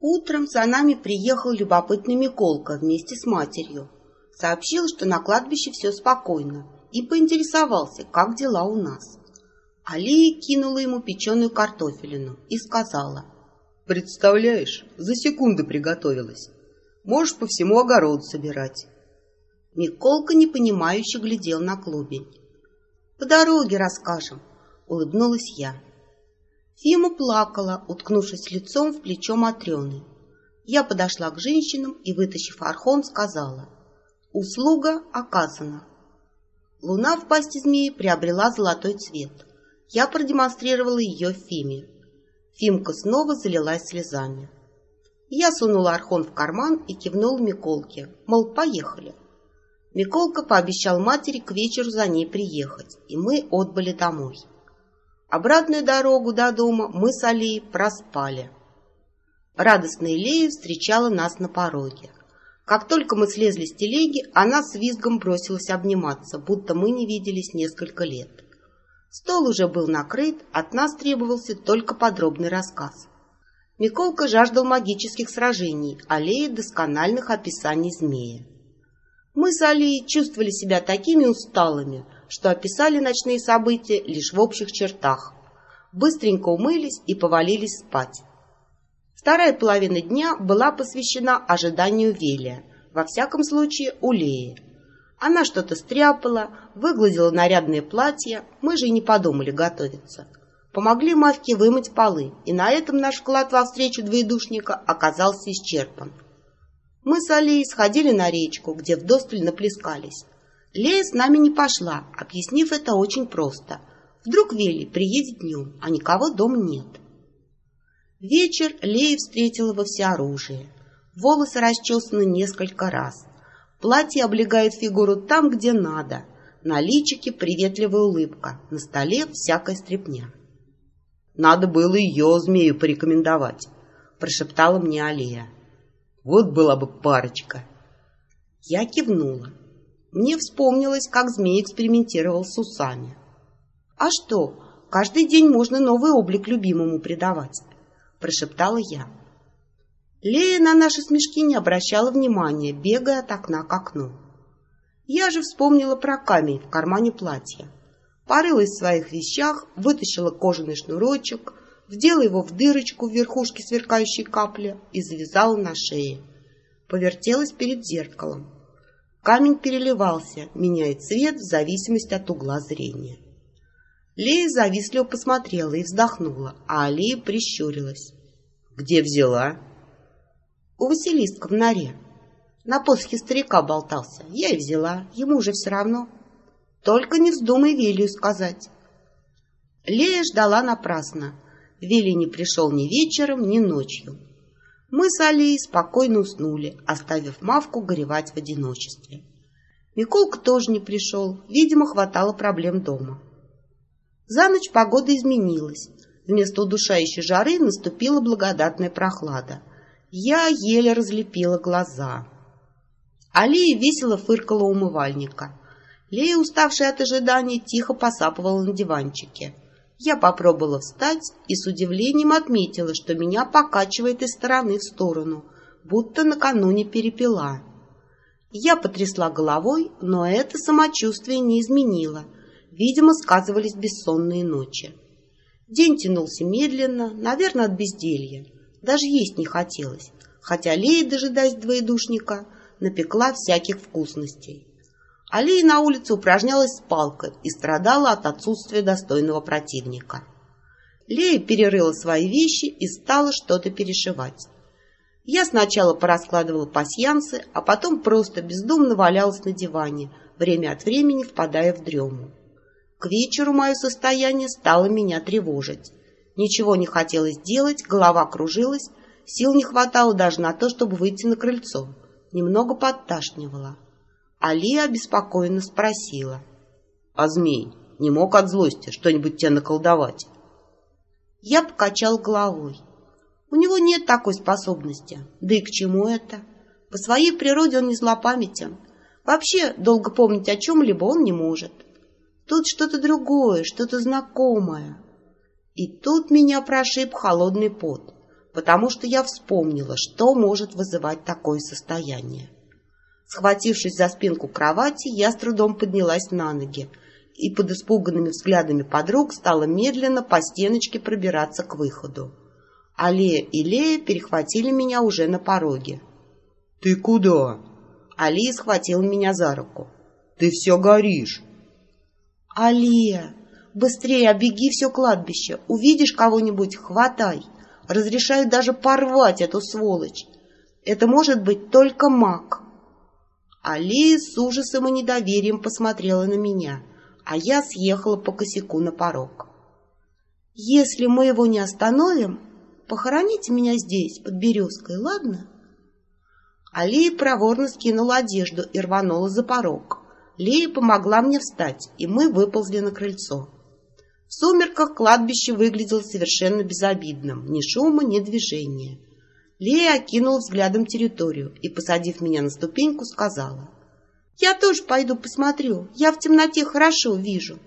Утром за нами приехал любопытный Миколка вместе с матерью. Сообщил, что на кладбище все спокойно, и поинтересовался, как дела у нас. Алия кинула ему печеную картофелину и сказала. «Представляешь, за секунды приготовилась. Можешь по всему огороду собирать». Миколка непонимающе глядел на клубень. «По дороге расскажем», — улыбнулась я. Фима плакала, уткнувшись лицом в плечо Матрены. Я подошла к женщинам и, вытащив архон, сказала. «Услуга оказана». Луна в пасти змеи приобрела золотой цвет. Я продемонстрировала ее Фиме. Фимка снова залилась слезами. Я сунула архон в карман и кивнула Миколке, мол, поехали. Миколка пообещал матери к вечеру за ней приехать, и мы отбыли домой. Обратную дорогу до дома мы с Алией проспали. Радостная Лея встречала нас на пороге. Как только мы слезли с телеги, она с визгом бросилась обниматься, будто мы не виделись несколько лет. Стол уже был накрыт, от нас требовался только подробный рассказ. Миколка жаждал магических сражений, а Лея – доскональных описаний змея. Мы с Алией чувствовали себя такими усталыми – что описали ночные события лишь в общих чертах. Быстренько умылись и повалились спать. Вторая половина дня была посвящена ожиданию Велия, во всяком случае у Леи. Она что-то стряпала, выгладила нарядное платье, мы же и не подумали готовиться. Помогли Мавке вымыть полы, и на этом наш вклад во встречу двоедушника оказался исчерпан. Мы с Алией сходили на речку, где вдосталь наплескались. Лея с нами не пошла, объяснив это очень просто. Вдруг Вели приедет днем, а никого дома нет. Вечер Лея встретила во всеоружии. Волосы расчесаны несколько раз. Платье облегает фигуру там, где надо. На личике приветливая улыбка, на столе всякая стряпня. «Надо было ее змею порекомендовать», — прошептала мне Алия. «Вот была бы парочка». Я кивнула. Мне вспомнилось, как змей экспериментировал с усами. «А что, каждый день можно новый облик любимому придавать», — прошептала я. Лея на наши смешки не обращала внимания, бегая от окна к окну. Я же вспомнила про камень в кармане платья. Порылась в своих вещах, вытащила кожаный шнурочек, вдела его в дырочку в верхушке сверкающей капли и завязала на шее. Повертелась перед зеркалом. Камень переливался, меняя цвет в зависимости от угла зрения. Лея завистливо посмотрела и вздохнула, а Алия прищурилась. «Где взяла?» «У Василиска в норе. На посохе старика болтался. Я и взяла. Ему уже все равно. Только не вздумай Велию сказать». Лея ждала напрасно. Вели не пришел ни вечером, ни ночью. Мы с Алией спокойно уснули, оставив Мавку горевать в одиночестве. Миколка тоже не пришел, видимо, хватало проблем дома. За ночь погода изменилась. Вместо удушающей жары наступила благодатная прохлада. Я еле разлепила глаза. Алия весело фыркала умывальника. Лея, уставшая от ожидания, тихо посапывала на диванчике. Я попробовала встать и с удивлением отметила, что меня покачивает из стороны в сторону, будто накануне перепила. Я потрясла головой, но это самочувствие не изменило. Видимо, сказывались бессонные ночи. День тянулся медленно, наверное, от безделья. Даже есть не хотелось, хотя Лея, дожидаясь двоедушника, напекла всяких вкусностей. Алия на улице упражнялась с палкой и страдала от отсутствия достойного противника. Лея перерыла свои вещи и стала что-то перешивать. Я сначала пораскладывала пасьянсы, а потом просто бездумно валялась на диване, время от времени впадая в дрему. К вечеру мое состояние стало меня тревожить. Ничего не хотелось делать, голова кружилась, сил не хватало даже на то, чтобы выйти на крыльцо. Немного подташнивало. Али обеспокоенно спросила. — А змей не мог от злости что-нибудь тебе наколдовать? Я покачал головой. У него нет такой способности. Да и к чему это? По своей природе он не злопамятен. Вообще, долго помнить о чем-либо он не может. Тут что-то другое, что-то знакомое. И тут меня прошиб холодный пот, потому что я вспомнила, что может вызывать такое состояние. Схватившись за спинку кровати, я с трудом поднялась на ноги и под испуганными взглядами подруг стала медленно по стеночке пробираться к выходу. Алия и Лея перехватили меня уже на пороге. «Ты куда?» Алия схватила меня за руку. «Ты все горишь!» «Алия, быстрее обеги все кладбище. Увидишь кого-нибудь — хватай. Разрешаю даже порвать эту сволочь. Это может быть только маг». Алия с ужасом и недоверием посмотрела на меня, а я съехала по косяку на порог. «Если мы его не остановим, похороните меня здесь, под березкой, ладно?» Алия проворно скинула одежду и рванула за порог. Лея помогла мне встать, и мы выползли на крыльцо. В сумерках кладбище выглядело совершенно безобидным, ни шума, ни движения. Лея окинула взглядом территорию и, посадив меня на ступеньку, сказала. «Я тоже пойду посмотрю, я в темноте хорошо вижу».